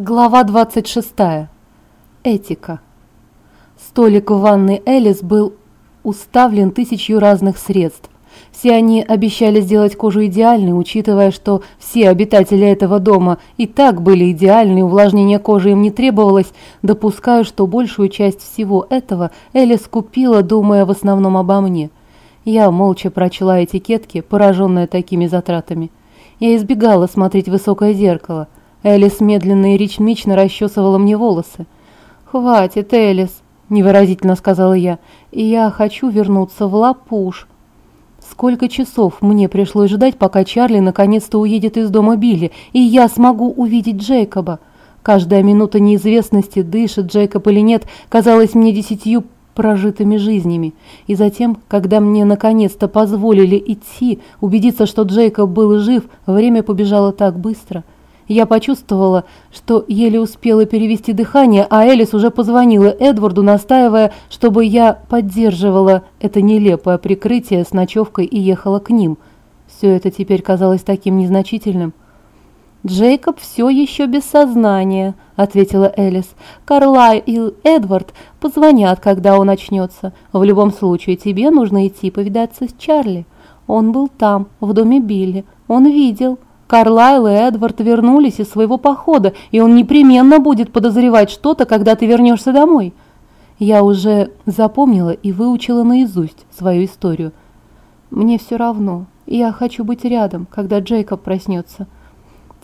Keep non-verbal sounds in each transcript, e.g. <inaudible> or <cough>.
Глава 26. Этика. Столик в ванной Элис был уставлен тысячью разных средств. Все они обещали сделать кожу идеальной, учитывая, что все обитатели этого дома и так были идеальны, увлажнение кожи им не требовалось, допускаю, что большую часть всего этого Элис купила, думая в основном обо мне. Я молча прочла этикетки, пораженная такими затратами. Я избегала смотреть в высокое зеркало – Элис медленно и ритмично расчесывала мне волосы. «Хватит, Элис», — невыразительно сказала я, — «и я хочу вернуться в Лапуш». Сколько часов мне пришлось ждать, пока Чарли наконец-то уедет из дома Билли, и я смогу увидеть Джейкоба. Каждая минута неизвестности, дышит Джейкоб или нет, казалась мне десятью прожитыми жизнями. И затем, когда мне наконец-то позволили идти, убедиться, что Джейкоб был жив, время побежало так быстро — я почувствовала, что еле успела перевести дыхание, а Элис уже позвонила Эдварду, настаивая, чтобы я поддерживала это нелепое прикрытие с ночевкой и ехала к ним. Все это теперь казалось таким незначительным. «Джейкоб все еще без сознания», — ответила Элис. «Карлай и Эдвард позвонят, когда он очнется. В любом случае, тебе нужно идти повидаться с Чарли. Он был там, в доме Билли. Он видел». Карлайл и Эдвард вернулись из своего похода, и он непременно будет подозревать что-то, когда ты вернешься домой. Я уже запомнила и выучила наизусть свою историю. Мне все равно, я хочу быть рядом, когда Джейкоб проснется.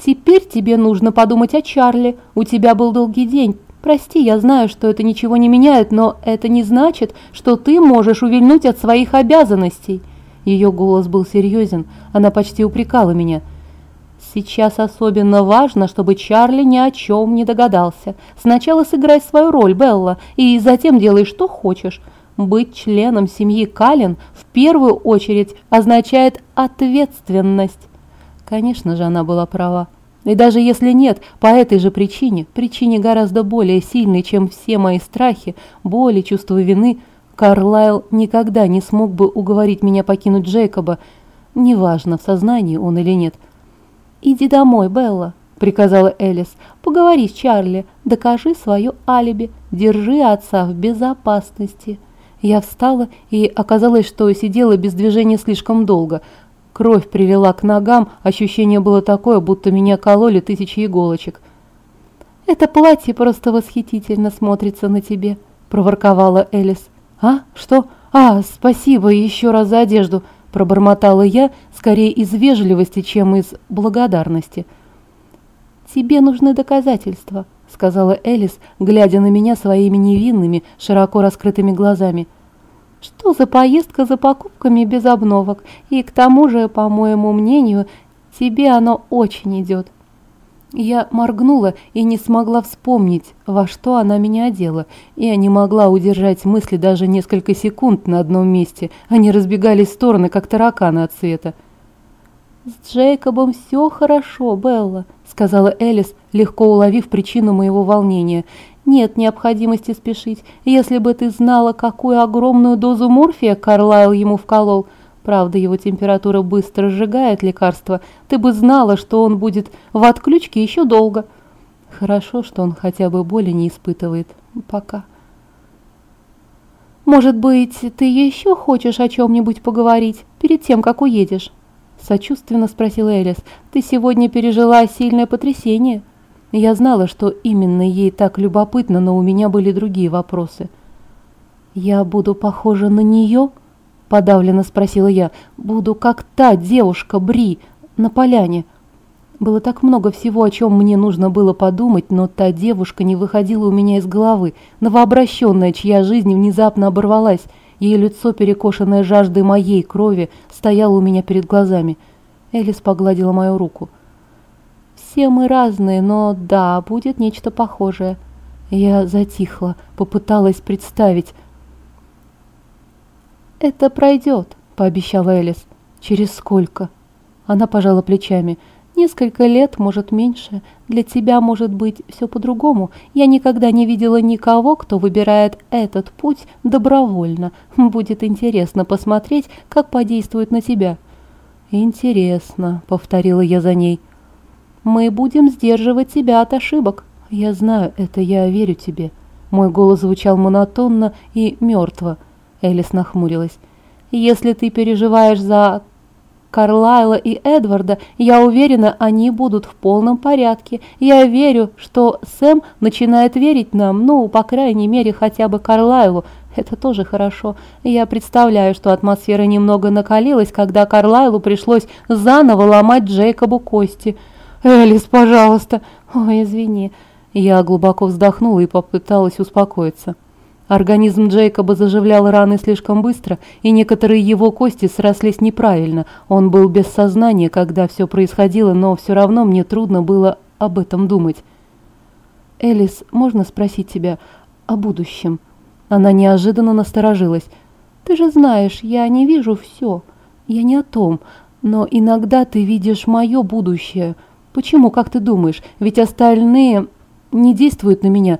Теперь тебе нужно подумать о Чарли. У тебя был долгий день. Прости, я знаю, что это ничего не меняет, но это не значит, что ты можешь увильнуть от своих обязанностей. Ее голос был серьезен, она почти упрекала меня – Сейчас особенно важно, чтобы Чарли ни о чем не догадался. Сначала сыграй свою роль, Белла, и затем делай, что хочешь. Быть членом семьи Калин в первую очередь означает ответственность. Конечно же, она была права. И даже если нет, по этой же причине, причине гораздо более сильной, чем все мои страхи, боли, чувство вины, Карлайл никогда не смог бы уговорить меня покинуть Джейкоба, неважно, в сознании он или нет. «Иди домой, Белла», — приказала Элис. «Поговори с Чарли, докажи свое алиби, держи отца в безопасности». Я встала, и оказалось, что сидела без движения слишком долго. Кровь прилила к ногам, ощущение было такое, будто меня кололи тысячи иголочек. «Это платье просто восхитительно смотрится на тебе», — проворковала Элис. «А? Что? А, спасибо еще раз за одежду», пробормотала я, скорее из вежливости, чем из благодарности. «Тебе нужны доказательства», — сказала Элис, глядя на меня своими невинными, широко раскрытыми глазами. «Что за поездка за покупками без обновок? И к тому же, по моему мнению, тебе оно очень идет». Я моргнула и не смогла вспомнить, во что она меня одела. Я не могла удержать мысли даже несколько секунд на одном месте. Они разбегались в стороны, как тараканы от света. «С Джейкобом все хорошо, Белла», — сказала Элис, легко уловив причину моего волнения. «Нет необходимости спешить. Если бы ты знала, какую огромную дозу морфия Карлайл ему вколол, Правда, его температура быстро сжигает лекарство. Ты бы знала, что он будет в отключке еще долго. Хорошо, что он хотя бы боли не испытывает. Пока. Может быть, ты еще хочешь о чем-нибудь поговорить перед тем, как уедешь? Сочувственно спросила Элис. Ты сегодня пережила сильное потрясение? Я знала, что именно ей так любопытно, но у меня были другие вопросы. Я буду похожа на нее? — Подавленно спросила я. «Буду как та девушка Бри на поляне». Было так много всего, о чем мне нужно было подумать, но та девушка не выходила у меня из головы. Новообращенная, чья жизнь внезапно оборвалась. Ее лицо, перекошенное жаждой моей крови, стояло у меня перед глазами. Элис погладила мою руку. «Все мы разные, но да, будет нечто похожее». Я затихла, попыталась представить, «Это пройдет», — пообещала Элис. «Через сколько?» Она пожала плечами. «Несколько лет, может, меньше. Для тебя, может быть, все по-другому. Я никогда не видела никого, кто выбирает этот путь добровольно. Будет интересно посмотреть, как подействует на тебя». «Интересно», — повторила я за ней. «Мы будем сдерживать тебя от ошибок». «Я знаю это, я верю тебе». Мой голос звучал монотонно и мертво. Элис нахмурилась. «Если ты переживаешь за Карлайла и Эдварда, я уверена, они будут в полном порядке. Я верю, что Сэм начинает верить нам, ну, по крайней мере, хотя бы Карлайлу. Это тоже хорошо. Я представляю, что атмосфера немного накалилась, когда Карлайлу пришлось заново ломать Джейкобу кости. «Элис, пожалуйста!» «Ой, извини». Я глубоко вздохнула и попыталась успокоиться. Организм Джейкоба заживлял раны слишком быстро, и некоторые его кости срослись неправильно. Он был без сознания, когда все происходило, но все равно мне трудно было об этом думать. «Элис, можно спросить тебя о будущем?» Она неожиданно насторожилась. «Ты же знаешь, я не вижу все. Я не о том. Но иногда ты видишь мое будущее. Почему, как ты думаешь? Ведь остальные не действуют на меня».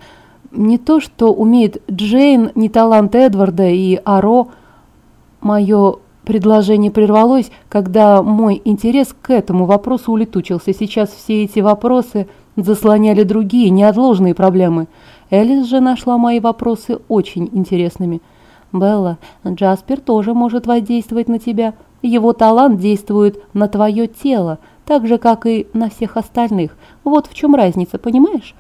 Не то, что умеет Джейн, не талант Эдварда и Аро. Мое предложение прервалось, когда мой интерес к этому вопросу улетучился. Сейчас все эти вопросы заслоняли другие, неотложные проблемы. Элис же нашла мои вопросы очень интересными. «Белла, Джаспер тоже может воздействовать на тебя. Его талант действует на твое тело, так же, как и на всех остальных. Вот в чем разница, понимаешь?»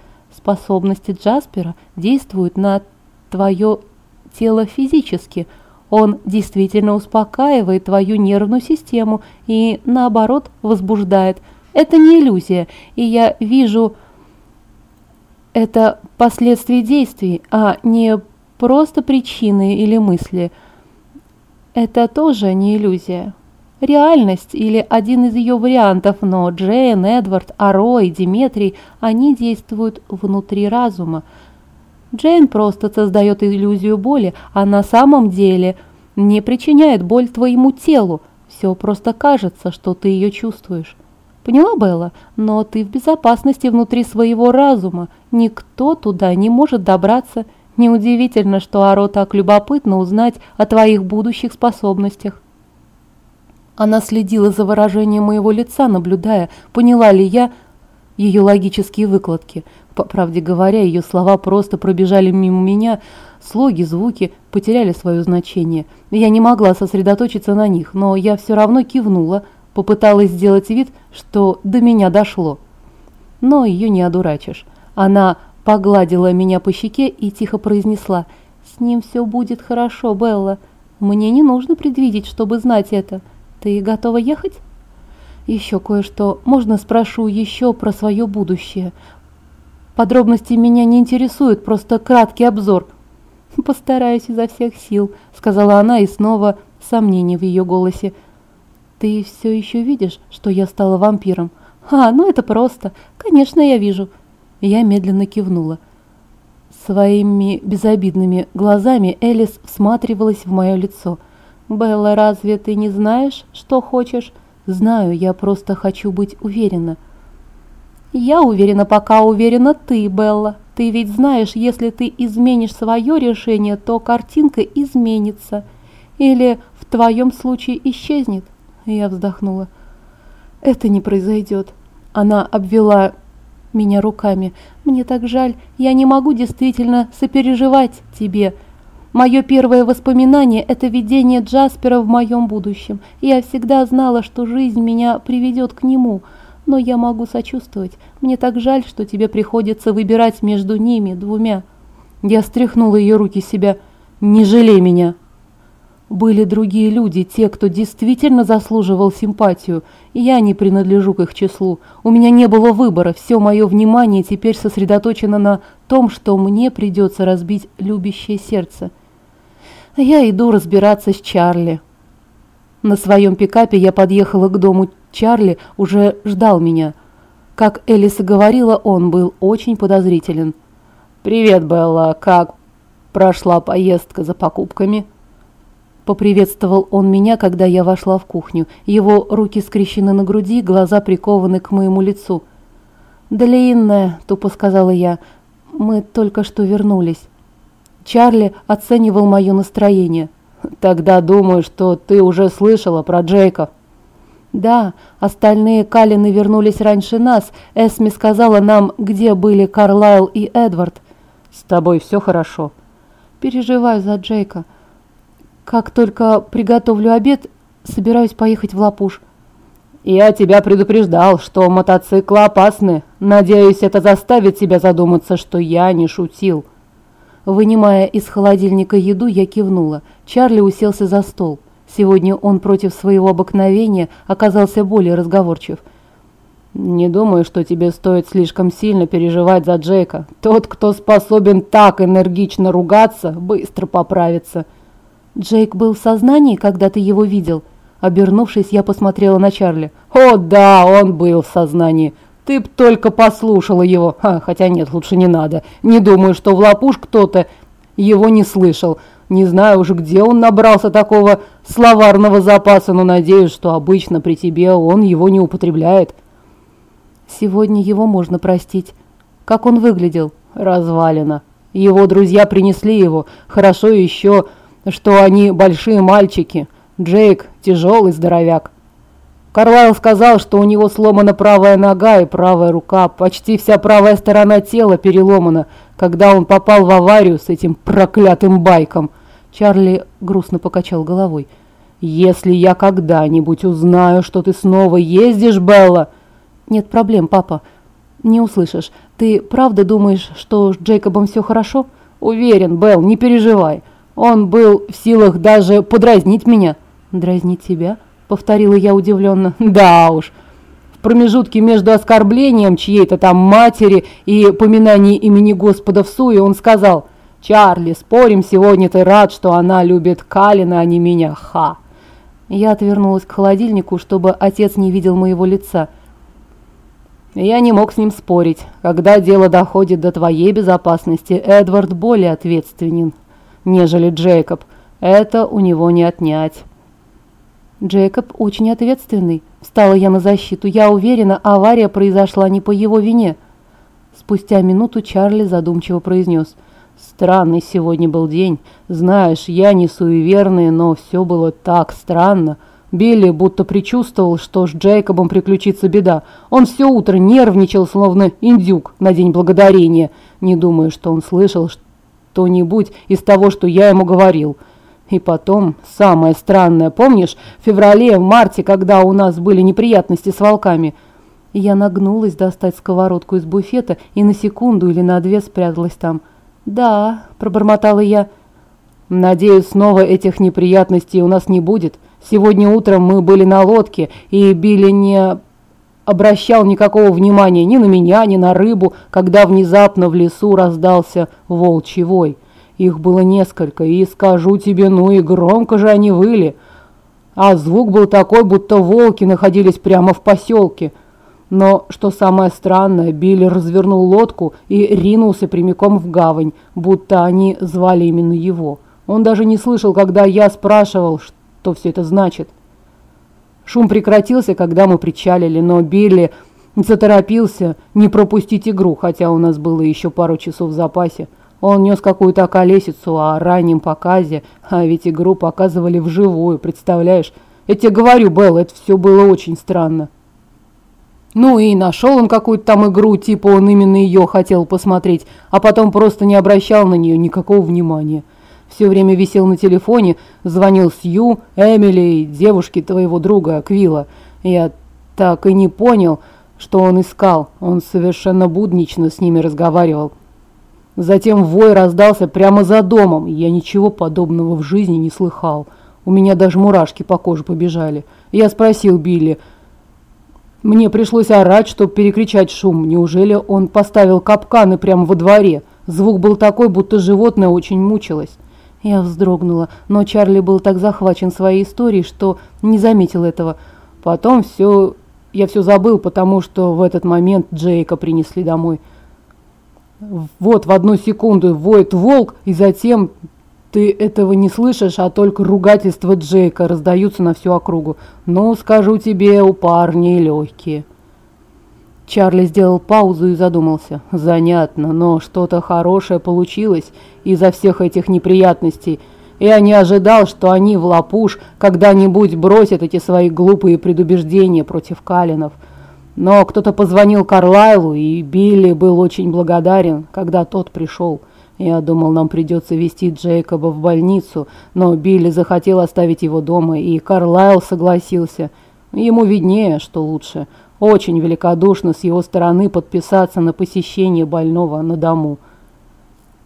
Способности Джаспера действуют на твое тело физически. Он действительно успокаивает твою нервную систему и, наоборот, возбуждает. Это не иллюзия, и я вижу это последствия действий, а не просто причины или мысли. Это тоже не иллюзия реальность или один из ее вариантов, но Джейн, Эдвард, Аро и Диметрий, они действуют внутри разума. Джейн просто создает иллюзию боли, а на самом деле не причиняет боль твоему телу. Все просто кажется, что ты ее чувствуешь. Поняла, Белла? Но ты в безопасности внутри своего разума. Никто туда не может добраться. Неудивительно, что Аро так любопытно узнать о твоих будущих способностях. Она следила за выражением моего лица, наблюдая, поняла ли я ее логические выкладки. По правде говоря, ее слова просто пробежали мимо меня, слоги, звуки потеряли свое значение. Я не могла сосредоточиться на них, но я все равно кивнула, попыталась сделать вид, что до меня дошло. Но ее не одурачишь. Она погладила меня по щеке и тихо произнесла «С ним все будет хорошо, Белла. Мне не нужно предвидеть, чтобы знать это». Ты готова ехать? Еще кое-что. Можно спрошу еще про свое будущее? Подробности меня не интересуют, просто краткий обзор. <laughs> Постараюсь изо всех сил, сказала она, и снова сомнение в ее голосе. Ты все еще видишь, что я стала вампиром? А, ну это просто. Конечно, я вижу. Я медленно кивнула. Своими безобидными глазами Элис всматривалась в мое лицо – «Белла, разве ты не знаешь, что хочешь?» «Знаю, я просто хочу быть уверена». «Я уверена, пока уверена ты, Белла. Ты ведь знаешь, если ты изменишь свое решение, то картинка изменится. Или в твоем случае исчезнет». Я вздохнула. «Это не произойдет». Она обвела меня руками. «Мне так жаль. Я не могу действительно сопереживать тебе. Мое первое воспоминание – это видение Джаспера в моем будущем. Я всегда знала, что жизнь меня приведет к нему, но я могу сочувствовать. Мне так жаль, что тебе приходится выбирать между ними двумя. Я стряхнула ее руки себя. «Не жалей меня!» Были другие люди, те, кто действительно заслуживал симпатию, я не принадлежу к их числу. У меня не было выбора, все мое внимание теперь сосредоточено на том, что мне придется разбить любящее сердце. Я иду разбираться с Чарли. На своем пикапе я подъехала к дому Чарли, уже ждал меня. Как Элиса говорила, он был очень подозрителен. «Привет, Белла, как прошла поездка за покупками?» Поприветствовал он меня, когда я вошла в кухню. Его руки скрещены на груди, глаза прикованы к моему лицу. «Длинная», — тупо сказала я, — «мы только что вернулись». Чарли оценивал мое настроение. «Тогда думаю, что ты уже слышала про Джейка». Да, остальные Калины вернулись раньше нас. Эсми сказала нам, где были Карлайл и Эдвард. С тобой все хорошо? Переживаю за Джейка. Как только приготовлю обед, собираюсь поехать в Лапуш. Я тебя предупреждал, что мотоциклы опасны. Надеюсь, это заставит тебя задуматься, что я не шутил. Вынимая из холодильника еду, я кивнула. Чарли уселся за стол. Сегодня он против своего обыкновения оказался более разговорчив. «Не думаю, что тебе стоит слишком сильно переживать за Джейка. Тот, кто способен так энергично ругаться, быстро поправится». «Джейк был в сознании, когда ты его видел?» Обернувшись, я посмотрела на Чарли. «О, да, он был в сознании. Ты б только послушала его. А, хотя нет, лучше не надо. Не думаю, что в лапуш кто-то его не слышал. Не знаю уже, где он набрался такого словарного запаса, но надеюсь, что обычно при тебе он его не употребляет». «Сегодня его можно простить. Как он выглядел?» «Развалина. Его друзья принесли его. Хорошо еще, что они большие мальчики». Джейк – тяжелый здоровяк. Карлайл сказал, что у него сломана правая нога и правая рука, почти вся правая сторона тела переломана, когда он попал в аварию с этим проклятым байком. Чарли грустно покачал головой. «Если я когда-нибудь узнаю, что ты снова ездишь, Белла...» «Нет проблем, папа. Не услышишь. Ты правда думаешь, что с Джейкобом все хорошо?» «Уверен, Белл, не переживай. Он был в силах даже подразнить меня». «Дразнить тебя?» — повторила я удивленно. <laughs> «Да уж». В промежутке между оскорблением чьей-то там матери и поминанием имени Господа в суе он сказал «Чарли, спорим, сегодня ты рад, что она любит Калина, а не меня, ха!» Я отвернулась к холодильнику, чтобы отец не видел моего лица. Я не мог с ним спорить. Когда дело доходит до твоей безопасности, Эдвард более ответственен, нежели Джейкоб. Это у него не отнять. Джейкоб очень ответственный. Встала я на защиту. Я уверена, авария произошла не по его вине. Спустя минуту Чарли задумчиво произнес. Странный сегодня был день. Знаешь, я не суеверный, но все было так странно. Билли будто предчувствовал, что с Джейкобом приключится беда. Он все утро нервничал, словно индюк на День Благодарения. Не думаю, что он слышал что-нибудь из того, что я ему говорил. И потом, самое странное, помнишь, в феврале, в марте, когда у нас были неприятности с волками? Я нагнулась достать сковородку из буфета и на секунду или на две спряталась там. «Да», – пробормотала я. «Надеюсь, снова этих неприятностей у нас не будет. Сегодня утром мы были на лодке, и Билли не обращал никакого внимания ни на меня, ни на рыбу, когда внезапно в лесу раздался волчий вой». Их было несколько, и скажу тебе, ну и громко же они выли. А звук был такой, будто волки находились прямо в поселке. Но, что самое странное, Билли развернул лодку и ринулся прямиком в гавань, будто они звали именно его. Он даже не слышал, когда я спрашивал, что все это значит. Шум прекратился, когда мы причалили, но Билли заторопился не пропустить игру, хотя у нас было еще пару часов в запасе. Он нес какую-то колесицу о раннем показе, а ведь игру показывали вживую, представляешь? Я тебе говорю, Белл, это все было очень странно. Ну и нашел он какую-то там игру, типа он именно ее хотел посмотреть, а потом просто не обращал на нее никакого внимания. Все время висел на телефоне, звонил Сью, Эмили девушке твоего друга, Квилла. Я так и не понял, что он искал. Он совершенно буднично с ними разговаривал. Затем вой раздался прямо за домом. Я ничего подобного в жизни не слыхал. У меня даже мурашки по коже побежали. Я спросил Билли. Мне пришлось орать, чтобы перекричать шум. Неужели он поставил капканы прямо во дворе? Звук был такой, будто животное очень мучилось. Я вздрогнула, но Чарли был так захвачен своей историей, что не заметил этого. Потом все... Я все забыл, потому что в этот момент Джейка принесли домой. Вот в одну секунду воет волк, и затем ты этого не слышишь, а только ругательства Джейка раздаются на всю округу. Ну, скажу тебе, у парней легкие. Чарли сделал паузу и задумался. Занятно, но что-то хорошее получилось из-за всех этих неприятностей. Я не ожидал, что они в лапуш когда-нибудь бросят эти свои глупые предубеждения против Калинов. Но кто-то позвонил Карлайлу, и Билли был очень благодарен, когда тот пришел. Я думал, нам придется везти Джейкоба в больницу, но Билли захотел оставить его дома, и Карлайл согласился. Ему виднее, что лучше. Очень великодушно с его стороны подписаться на посещение больного на дому.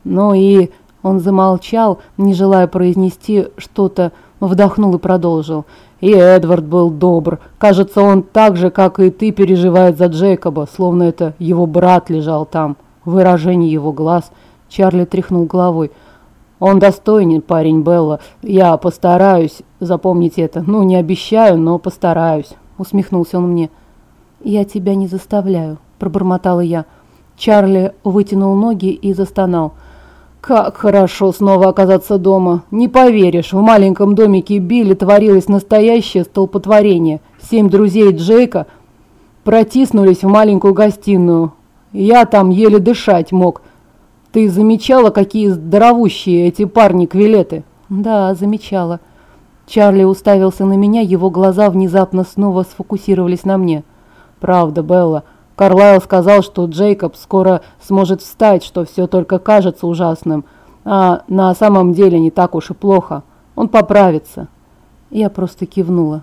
Ну и он замолчал, не желая произнести что-то, вдохнул и продолжил. И Эдвард был добр. Кажется, он так же, как и ты, переживает за Джейкоба, словно это его брат лежал там. Выражение его глаз. Чарли тряхнул головой. Он достойный парень, Белла. Я постараюсь запомнить это. Ну, не обещаю, но постараюсь. Усмехнулся он мне. Я тебя не заставляю, пробормотала я. Чарли вытянул ноги и застонал. Как хорошо снова оказаться дома. Не поверишь, в маленьком домике Билли творилось настоящее столпотворение. Семь друзей Джейка протиснулись в маленькую гостиную. Я там еле дышать мог. Ты замечала, какие здоровущие эти парни-квилеты? Да, замечала. Чарли уставился на меня, его глаза внезапно снова сфокусировались на мне. Правда, Белла. Карлайл сказал, что Джейкоб скоро сможет встать, что все только кажется ужасным, а на самом деле не так уж и плохо. Он поправится. Я просто кивнула.